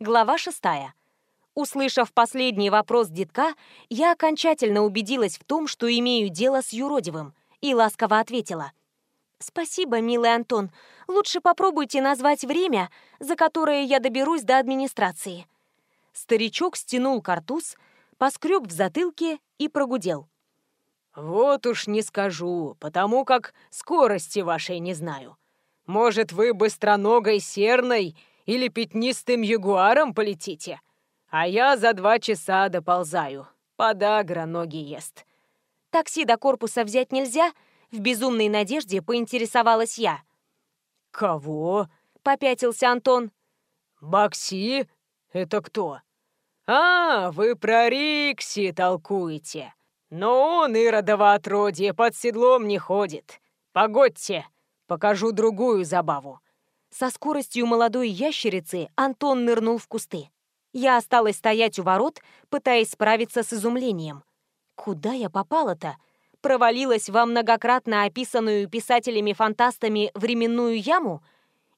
Глава шестая. Услышав последний вопрос детка, я окончательно убедилась в том, что имею дело с юродивым, и ласково ответила. «Спасибо, милый Антон. Лучше попробуйте назвать время, за которое я доберусь до администрации». Старичок стянул картуз, поскреб в затылке и прогудел. «Вот уж не скажу, потому как скорости вашей не знаю. Может, вы быстроногой серной или пятнистым ягуаром полетите? А я за два часа доползаю. Подагра ноги ест». «Такси до корпуса взять нельзя?» В безумной надежде поинтересовалась я. «Кого?» — попятился Антон. «Бакси? Это кто?» «А, вы про Рикси толкуете. Но он, иродово отродье, под седлом не ходит. Погодьте, покажу другую забаву». Со скоростью молодой ящерицы Антон нырнул в кусты. Я осталась стоять у ворот, пытаясь справиться с изумлением. Куда я попала-то? Провалилась во многократно описанную писателями-фантастами временную яму?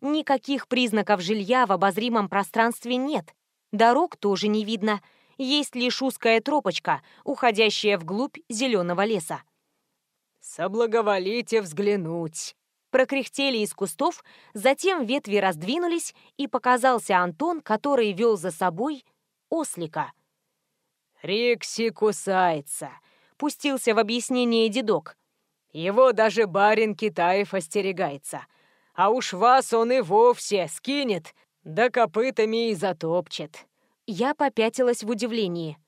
Никаких признаков жилья в обозримом пространстве нет. Дорог тоже не видно. Есть лишь узкая тропочка, уходящая вглубь зеленого леса. «Соблаговолите взглянуть!» Прокряхтели из кустов, затем ветви раздвинулись, и показался Антон, который вел за собой ослика. «Рикси кусается», — пустился в объяснение дедок. «Его даже барин Китаев остерегается. А уж вас он и вовсе скинет, да копытами и затопчет». Я попятилась в удивлении.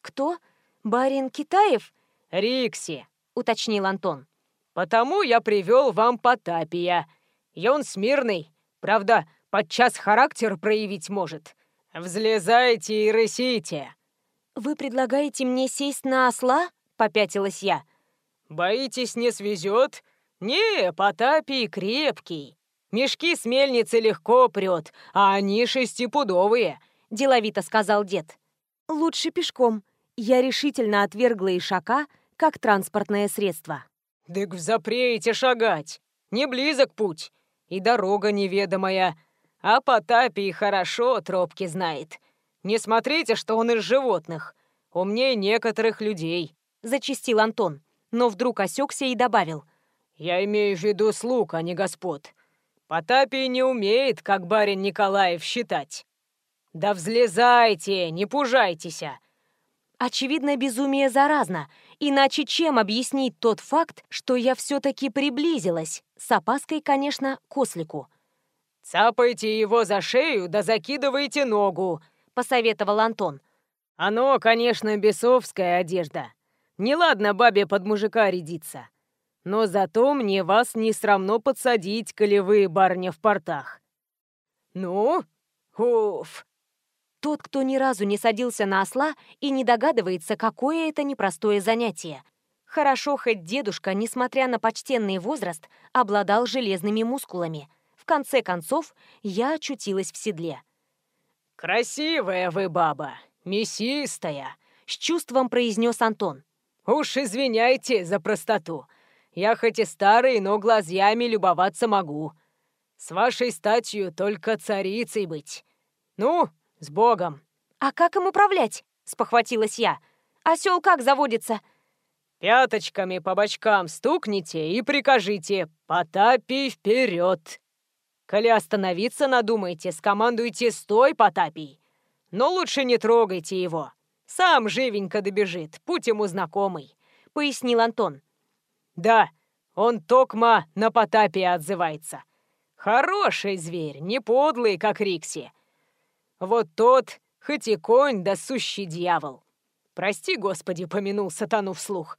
«Кто? Барин Китаев?» «Рикси», — уточнил Антон. «Потому я привел вам Потапия. И он смирный, правда, подчас характер проявить может. Взлезайте и рысите». «Вы предлагаете мне сесть на осла?» — попятилась я. «Боитесь, не свезет? Не, Потапий крепкий. Мешки с мельницы легко прет, а они шестипудовые», — деловито сказал дед. «Лучше пешком». Я решительно отвергла ишака как транспортное средство. «Дык взапрете шагать. Не близок путь. И дорога неведомая. А Потапий хорошо тропки знает. Не смотрите, что он из животных. Умнее некоторых людей», — зачистил Антон, но вдруг осекся и добавил. «Я имею в виду слуг, а не господ. Потапий не умеет, как барин Николаев, считать. Да взлезайте, не пужайтесь. Очевидно, безумие заразно, иначе чем объяснить тот факт, что я все-таки приблизилась, с опаской, конечно, к ослику. «Цапайте его за шею да закидывайте ногу», — посоветовал Антон. «Оно, конечно, бесовская одежда. Неладно бабе под мужика рядиться. Но зато мне вас не срамно подсадить, коли вы, барня, в портах. Ну? Уф. Тот, кто ни разу не садился на осла и не догадывается, какое это непростое занятие. Хорошо, хоть дедушка, несмотря на почтенный возраст, обладал железными мускулами. В конце концов, я очутилась в седле. «Красивая вы баба, мясистая», — с чувством произнес Антон. «Уж извиняйте за простоту. Я хоть и старый, но глазьями любоваться могу. С вашей статью только царицей быть. Ну, с Богом!» «А как им управлять?» — спохватилась я. «Осел как заводится?» «Пяточками по бочкам стукните и прикажите «Потапий вперед!» Коли остановиться надумаете, скомандуйте «Стой, Потапий!» Но лучше не трогайте его. Сам живенько добежит, путь ему знакомый», — пояснил Антон. Да, он токма на Потапе отзывается. Хороший зверь, не подлый, как Рикси. Вот тот, хоть и конь, да сущий дьявол. Прости, Господи, помянул сатану вслух.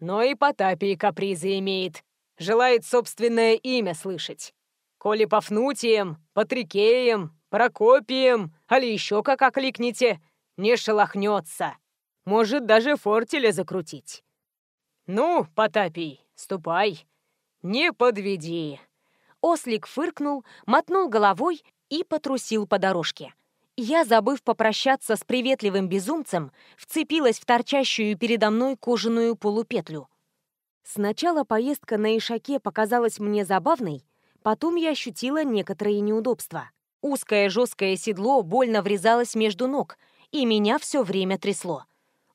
Но и Потапий капризы имеет. Желает собственное имя слышать. Коли Пафнутием, Патрикеем, Прокопием, али еще как окликните, не шелохнется. Может даже фортеля закрутить. «Ну, Потапий, ступай, не подведи!» Ослик фыркнул, мотнул головой и потрусил по дорожке. Я, забыв попрощаться с приветливым безумцем, вцепилась в торчащую передо мной кожаную полупетлю. Сначала поездка на Ишаке показалась мне забавной, потом я ощутила некоторые неудобства. Узкое жесткое седло больно врезалось между ног, и меня все время трясло.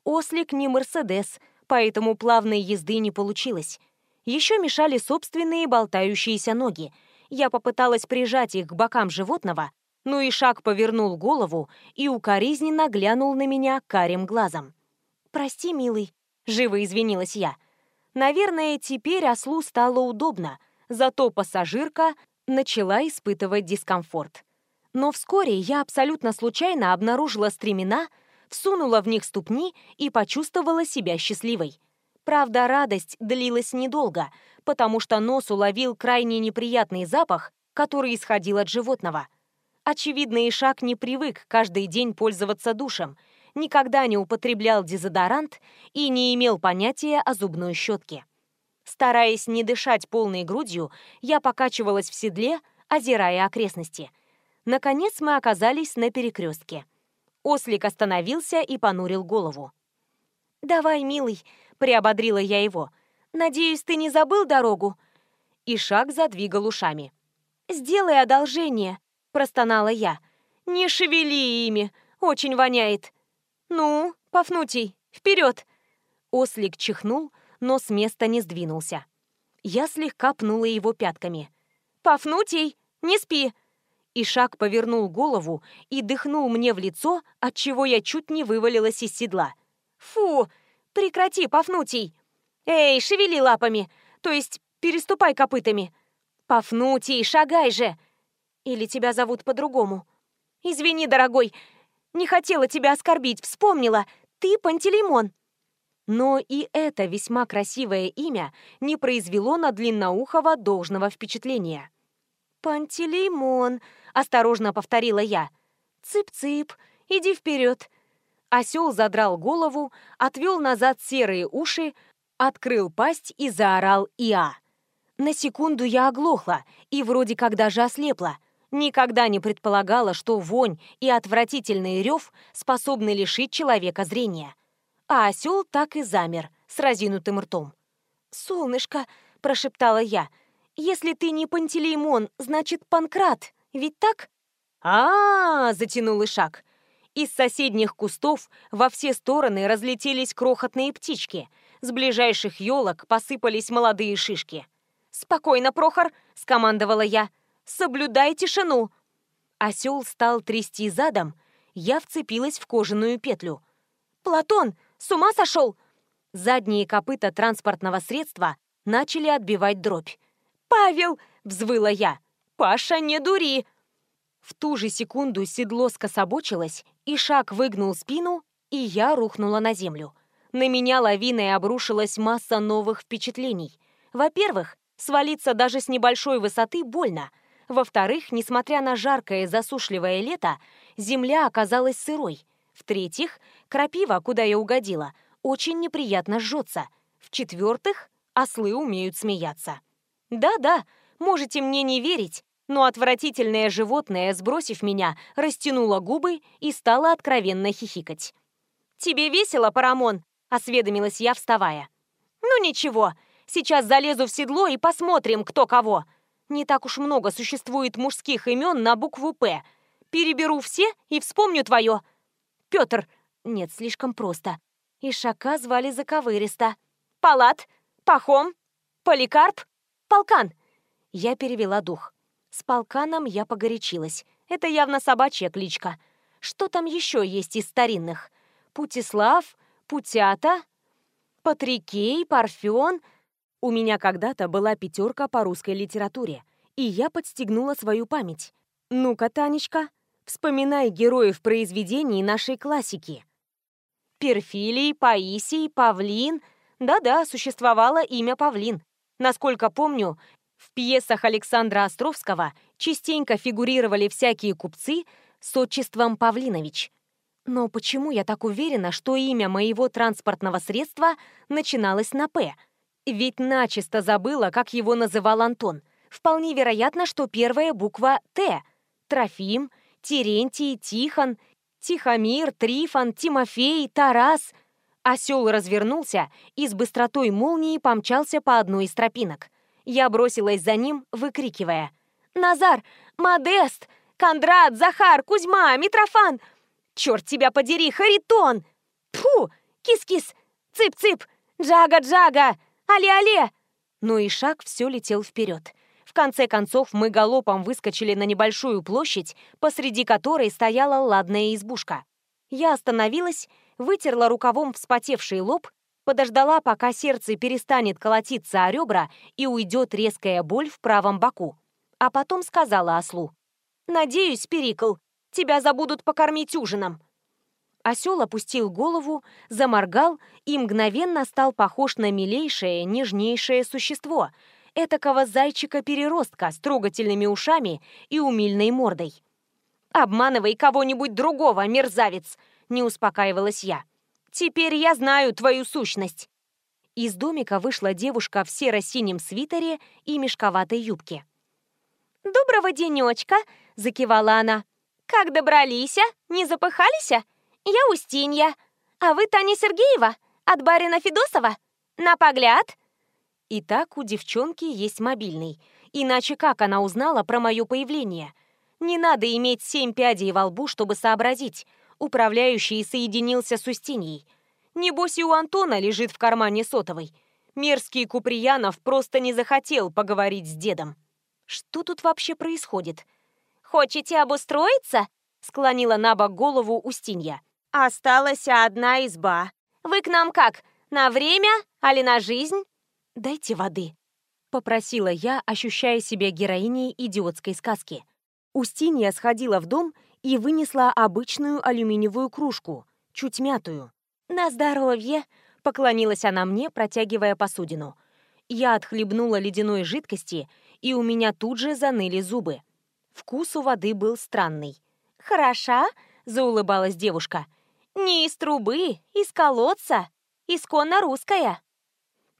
Ослик не Мерседес, поэтому плавной езды не получилось. Еще мешали собственные болтающиеся ноги. Я попыталась прижать их к бокам животного, но и шаг повернул голову и укоризненно глянул на меня карим глазом. «Прости, милый», — живо извинилась я. Наверное, теперь ослу стало удобно, зато пассажирка начала испытывать дискомфорт. Но вскоре я абсолютно случайно обнаружила стремена, всунула в них ступни и почувствовала себя счастливой. Правда, радость длилась недолго, потому что нос уловил крайне неприятный запах, который исходил от животного. Очевидно, Ишак не привык каждый день пользоваться душем, никогда не употреблял дезодорант и не имел понятия о зубной щетке. Стараясь не дышать полной грудью, я покачивалась в седле, озирая окрестности – Наконец мы оказались на перекрестке. Ослик остановился и понурил голову. «Давай, милый», — приободрила я его. «Надеюсь, ты не забыл дорогу?» И шаг задвигал ушами. «Сделай одолжение», — простонала я. «Не шевели ими, очень воняет». «Ну, Пафнутий, вперед!» Ослик чихнул, но с места не сдвинулся. Я слегка пнула его пятками. «Пафнутий, не спи!» Ишак повернул голову и дыхнул мне в лицо, от чего я чуть не вывалилась из седла. «Фу! Прекрати, Пафнутий! Эй, шевели лапами! То есть переступай копытами! Пафнутий, шагай же! Или тебя зовут по-другому? Извини, дорогой, не хотела тебя оскорбить, вспомнила! Ты Пантелеймон!» Но и это весьма красивое имя не произвело на Длинноухова должного впечатления. «Пантелеймон», — осторожно повторила я. «Цып-цып, иди вперед». Осел задрал голову, отвел назад серые уши, открыл пасть и заорал «Иа». На секунду я оглохла и вроде как даже ослепла. Никогда не предполагала, что вонь и отвратительный рев способны лишить человека зрения. А осел так и замер, с разинутым ртом. «Солнышко», — прошептала я, — «если ты не Пантелеймон, значит Панкрат, ведь так?» а, -а, -а затянул Ишак. Из соседних кустов во все стороны разлетелись крохотные птички. С ближайших елок посыпались молодые шишки. «Спокойно, Прохор!» — скомандовала я. «Соблюдай тишину!» Осел стал трясти задом. Я вцепилась в кожаную петлю. «Платон, с ума сошел?» Задние копыта транспортного средства начали отбивать дробь. «Павел!» — взвыла я. «Паша, не дури!» В ту же секунду седло скособочилось, и шаг выгнул спину, и я рухнула на землю. На меня лавиной обрушилась масса новых впечатлений. Во-первых, свалиться даже с небольшой высоты больно. Во-вторых, несмотря на жаркое засушливое лето, земля оказалась сырой. В-третьих, крапива, куда я угодила, очень неприятно жжется. В-четвертых, ослы умеют смеяться. Да-да, можете мне не верить, но отвратительное животное, сбросив меня, растянуло губы и стало откровенно хихикать. «Тебе весело, Парамон?» — осведомилась я, вставая. «Ну ничего, сейчас залезу в седло и посмотрим, кто кого. Не так уж много существует мужских имен на букву «П». Переберу все и вспомню твое. Петр. Нет, слишком просто. Ишака звали заковыристо. Палат. Пахом. Поликарп. Полкан. Я перевела дух. С полканом я погорячилась. Это явно собачья кличка. Что там еще есть из старинных? Путислав, Путята, Патрикей, Парфен. У меня когда-то была пятерка по русской литературе, и я подстегнула свою память. Ну-ка, Танечка, вспоминай героев произведений нашей классики. Перфилий, Паисий, Павлин. Да-да, существовало имя Павлин. Насколько помню, в пьесах Александра Островского частенько фигурировали всякие купцы с отчеством Павлинович. Но почему я так уверена, что имя моего транспортного средства начиналось на «П»? Ведь начисто забыла, как его называл Антон. Вполне вероятно, что первая буква «Т». Трофим, Терентий, Тихон, Тихомир, Трифон, Тимофей, Тарас. Осел развернулся и с быстротой молнии помчался по одной из тропинок – я бросилась за ним, выкрикивая. «Назар! Модест! Кондрат, Захар, Кузьма, Митрофан! Черт тебя подери, Харитон! Фу! Кис-кис! Цып-цып! Джага-джага! Але-але!» Ну и шаг все летел вперед. В конце концов мы галопом выскочили на небольшую площадь, посреди которой стояла ладная избушка. Я остановилась, вытерла рукавом вспотевший лоб, подождала, пока сердце перестанет колотиться о ребра и уйдет резкая боль в правом боку. А потом сказала ослу. «Надеюсь, Перикл, тебя забудут покормить ужином». Осел опустил голову, заморгал и мгновенно стал похож на милейшее, нежнейшее существо, этакого зайчика-переростка с трогательными ушами и умильной мордой. «Обманывай кого-нибудь другого, мерзавец!» — не успокаивалась я. «Теперь я знаю твою сущность!» Из домика вышла девушка в серо-синем свитере и мешковатой юбке. «Доброго денечка!» — закивала она. «Как добрались, а? Не запыхались? а? Я Устинья. А вы Таня Сергеева? От барина Федосова? На погляд?» Итак, у девчонки есть мобильный. Иначе как она узнала про мое появление? Не надо иметь семь пядей во лбу, чтобы сообразить. Управляющий соединился с Устиньей. Небось и у Антона лежит в кармане сотовой. Мерзкий Куприянов просто не захотел поговорить с дедом. Что тут вообще происходит? «Хочете обустроиться?» — склонила на бок голову Устинья. «Осталась одна изба. Вы к нам как, на время, али на жизнь?» «Дайте воды», — попросила я, ощущая себя героиней идиотской сказки. Устинья сходила в дом и вынесла обычную алюминиевую кружку, чуть мятую. «На здоровье!» — поклонилась она мне, протягивая посудину. Я отхлебнула ледяной жидкости, и у меня тут же заныли зубы. Вкус у воды был странный. «Хороша?» — заулыбалась девушка. «Не из трубы, из колодца. Исконно русская».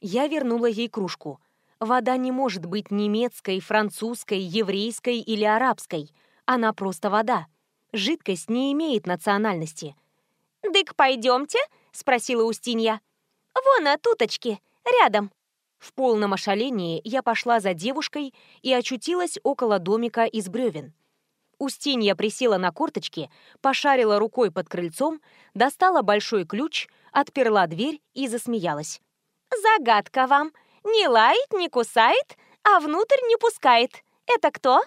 Я вернула ей кружку. Вода не может быть немецкой, французской, еврейской или арабской. Она просто вода. Жидкость не имеет национальности. «Дык, пойдемте?» — спросила Устинья. «Вон, а туточки, рядом». В полном ошалении я пошла за девушкой и очутилась около домика из бревен. Устинья присела на корточки, пошарила рукой под крыльцом, достала большой ключ, отперла дверь и засмеялась. «Загадка вам. Не лает, не кусает, а внутрь не пускает. Это кто?»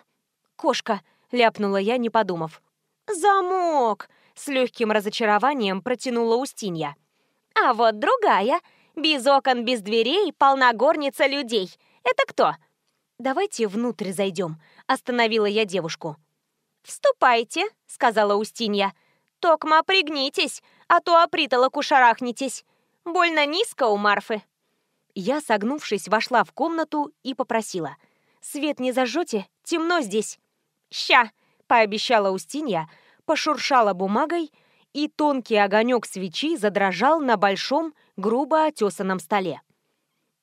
«Кошка», — ляпнула я, не подумав. «Замок!» — с легким разочарованием протянула Устинья. «А вот другая. Без окон, без дверей, полна горница людей. Это кто?» «Давайте внутрь зайдем», — остановила я девушку. «Вступайте», — сказала Устинья. «Токма пригнитесь, а то о притолоку шарахнетесь. Больно низко у Марфы». Я, согнувшись, вошла в комнату и попросила. «Свет не зажжете? Темно здесь». «Ща!» — пообещала Устинья, пошуршала бумагой, и тонкий огонек свечи задрожал на большом, грубо отесанном столе.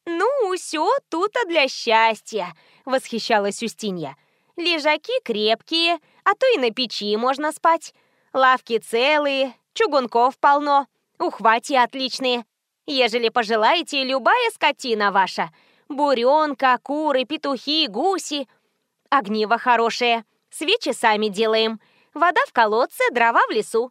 «Ну, все тут-то для счастья!» — восхищалась Устинья. «Лежаки крепкие, а то и на печи можно спать. Лавки целые, чугунков полно, ухвати отличные. Ежели пожелаете, любая скотина ваша. Буренка, куры, петухи, гуси. Огниво хорошее. Свечи сами делаем. Вода в колодце, дрова в лесу.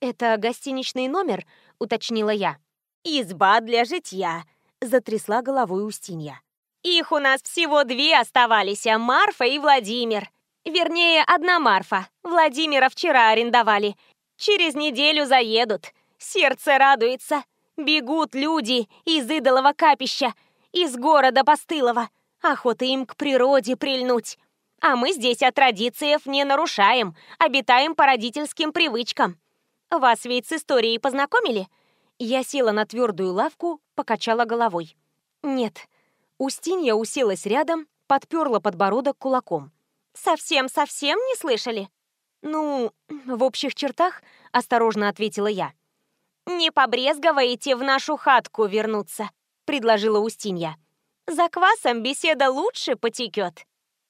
«Это гостиничный номер?» — уточнила я. «Изба для житья», — затрясла головой Устинья. «Их у нас всего две оставались, а Марфа и Владимир. Вернее, одна Марфа. Владимира вчера арендовали. Через неделю заедут. Сердце радуется. Бегут люди из идолова капища, из города постылого. Охота им к природе прильнуть. А мы здесь от традициев не нарушаем, обитаем по родительским привычкам. Вас ведь с историей познакомили? Я села на твердую лавку, покачала головой. Нет. Устинья уселась рядом, подперла подбородок кулаком. Совсем-совсем не слышали? Ну, в общих чертах, осторожно ответила я. «Не побрезговаете в нашу хатку вернуться», — предложила Устинья. «За квасом беседа лучше потекет».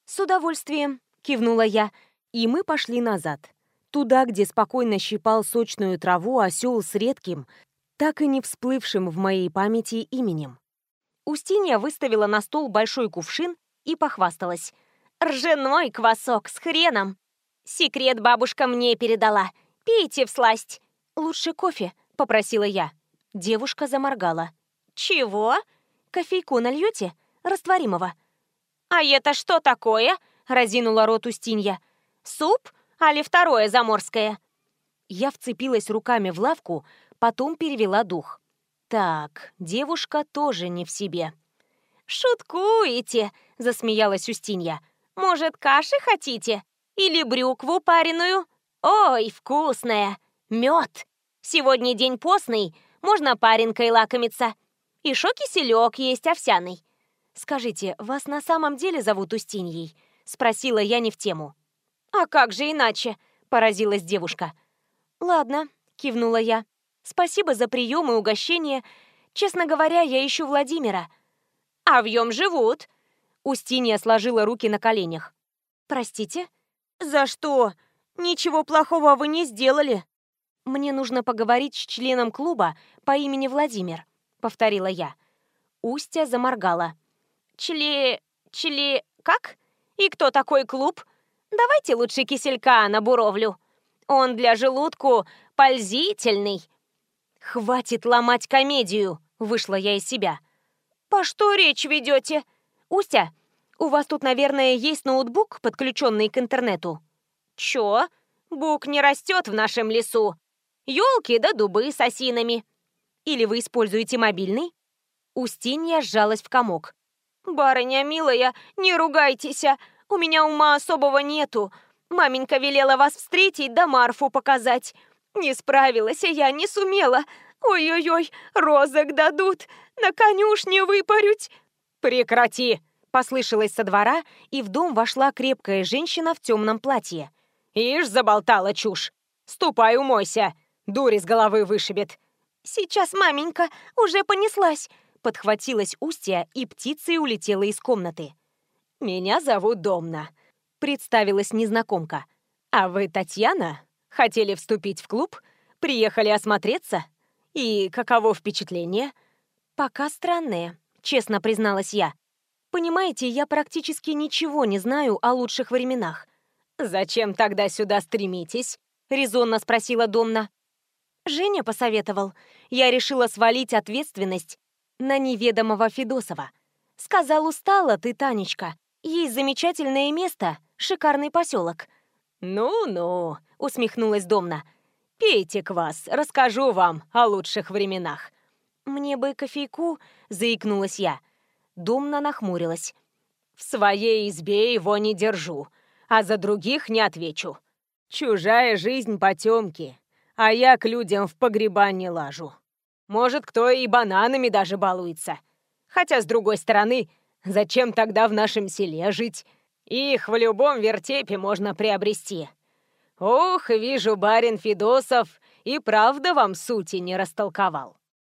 «С удовольствием», — кивнула я, и мы пошли назад. Туда, где спокойно щипал сочную траву осел с редким, так и не всплывшим в моей памяти именем. Устинья выставила на стол большой кувшин и похвасталась. «Ржаной квасок с хреном!» Секрет бабушка мне передала. Пейте всласть. Лучше кофе, попросила я. Девушка заморгала. Чего? Кофейку нальете? Растворимого. А это что такое? Разинула рот Устинья. Суп? Али второе заморское? Я вцепилась руками в лавку, потом перевела дух. Так, девушка тоже не в себе. «Шуткуете!» — засмеялась Устинья. «Может, каши хотите? Или брюкву пареную? Ой, вкусная! Мед! Сегодня день постный, можно паренкой лакомиться. И киселек есть овсяный. Скажите, вас на самом деле зовут Устиньей?» — спросила я не в тему. «А как же иначе?» — поразилась девушка. «Ладно», — кивнула я. «Спасибо за прием и угощение. Честно говоря, я ищу Владимира». «А в нем живут!» Устинья сложила руки на коленях. «Простите?» «За что? Ничего плохого вы не сделали!» «Мне нужно поговорить с членом клуба по имени Владимир», — повторила я. Устья заморгала. «Чле... чле... как? И кто такой клуб? Давайте лучше киселька на буровлю. Он для желудку пользительный». «Хватит ломать комедию!» — вышла я из себя. «По что речь ведете?» «Устя, у вас тут, наверное, есть ноутбук, подключенный к интернету?» «Чё? Бук не растет в нашем лесу. Ёлки да дубы с осинами». «Или вы используете мобильный?» Устинья сжалась в комок. «Барыня милая, не ругайтесь, а. у меня ума особого нету. Маменька велела вас встретить да Марфу показать. Не справилась, а я не сумела. Ой-ой-ой, розок дадут, на конюшне выпарють!» «Прекрати!» — послышалось со двора, и в дом вошла крепкая женщина в темном платье. «Ишь, заболтала чушь! Ступай, умойся! Дури с головы вышибет!» «Сейчас, маменька, уже понеслась!» Подхватилась Устья, и птицей улетела из комнаты. «Меня зовут Домна», — представилась незнакомка. «А вы Татьяна? Хотели вступить в клуб? Приехали осмотреться? И каково впечатление?» «Пока странное», — честно призналась я. «Понимаете, я практически ничего не знаю о лучших временах». «Зачем тогда сюда стремитесь?» — резонно спросила Домна. Женя посоветовал. Я решила свалить ответственность на неведомого Федосова. Сказал, устала ты, Танечка. Есть замечательное место, шикарный поселок. «Ну-ну», — усмехнулась Домна. «Пейте квас, расскажу вам о лучших временах». «Мне бы кофейку», — заикнулась я. Думно нахмурилась. «В своей избе его не держу, а за других не отвечу. Чужая жизнь потемки, а я к людям в погреба не лажу. Может, кто и бананами даже балуется. Хотя, с другой стороны, зачем тогда в нашем селе жить? Их в любом вертепе можно приобрести. Ох, вижу, барин Федосов и правда вам сути не растолковал.